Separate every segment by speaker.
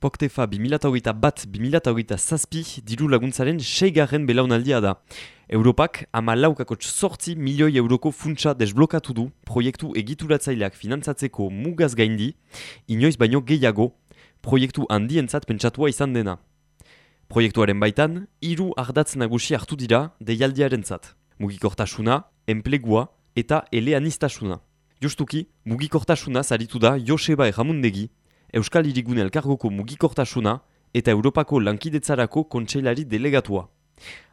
Speaker 1: Poktefa 2008 bat 2008 zazpi diru laguntzaren seigarren belaunaldia da. Europak ama laukakotx sortzi milioi euroko funtsa desblokatu du proiektu egituratzaileak finantzatzeko mugaz gaindi, inoiz baino gehiago, proiektu handientzat pentsatua izan dena. Proiektuaren baitan, hiru ardatz nagusi hartu dira deialdiaren zat. Mugikortasuna, enplegua eta eleanistasuna. Justuki, mugikortasuna zaritu da Joseba Erramundegi, Euskal Irigune Elkargoko mugikortasuna eta Europako lankidetzarako kontseilari delegatua.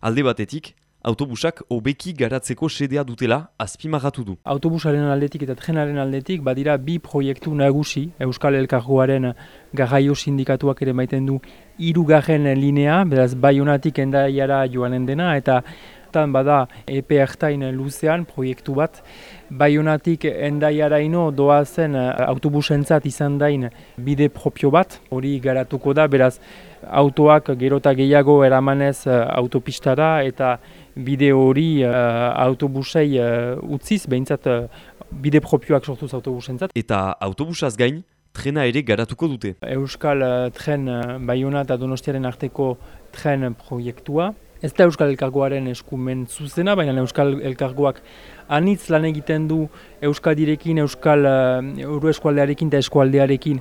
Speaker 1: Alde batetik, autobusak hobeki garatzeko sedea dutela azpimagatu du.
Speaker 2: Autobusaren aldetik eta trenaren aldetik badira bi proiektu nagusi Euskal Elkargoaren garraio sindikatuak ere maiten du hirugarren linea, beraz baionatik endaiara joanen dena eta tan bada epe ertain luzean proiektu bat baionatik endaiaraino doazen autobusentzat izan dain bide propio bat hori garatuko da beraz autoak gerota gehiago eramanez autopistara eta bide hori uh, autobusei uh, utziz, behintzat uh, bide propioak sortuz autobusentzat.
Speaker 1: Eta autobusaz gain, trena ere garatuko dute.
Speaker 2: Euskal uh, tren uh, Bayona eta Donostiaren arteko tren proiektua. Ez da Euskal Elkargoaren eskumen zuzena, baina Euskal Elkargoak anitz lan egiten du Euskadirekin, Euskal uh, Euroeskualdearekin eta Eskualdearekin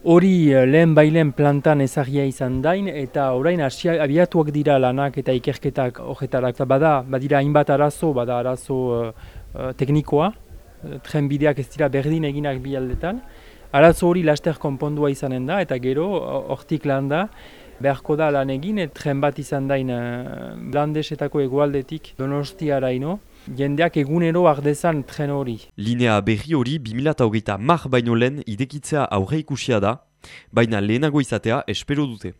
Speaker 2: Hori eh, lehen bailen plantan ezagia izan dain eta orain asia, abiatuak dira lanak eta ikerketak horretarak. Bada, badira hainbat arazo, bada arazo uh, teknikoa, trenbideak ez dira berdin eginak bi aldetan. Arazo hori laster konpondua izanen da eta gero hortik lan da beharko da lan egin, tren bat izan dain uh, landesetako egualdetik donostiaraino. Jendeak egunero ardezan tren hori.
Speaker 1: Linea berri hori 2008 mar baino lehen idekitzea aurre ikusia da, baina lehenago izatea espero dute.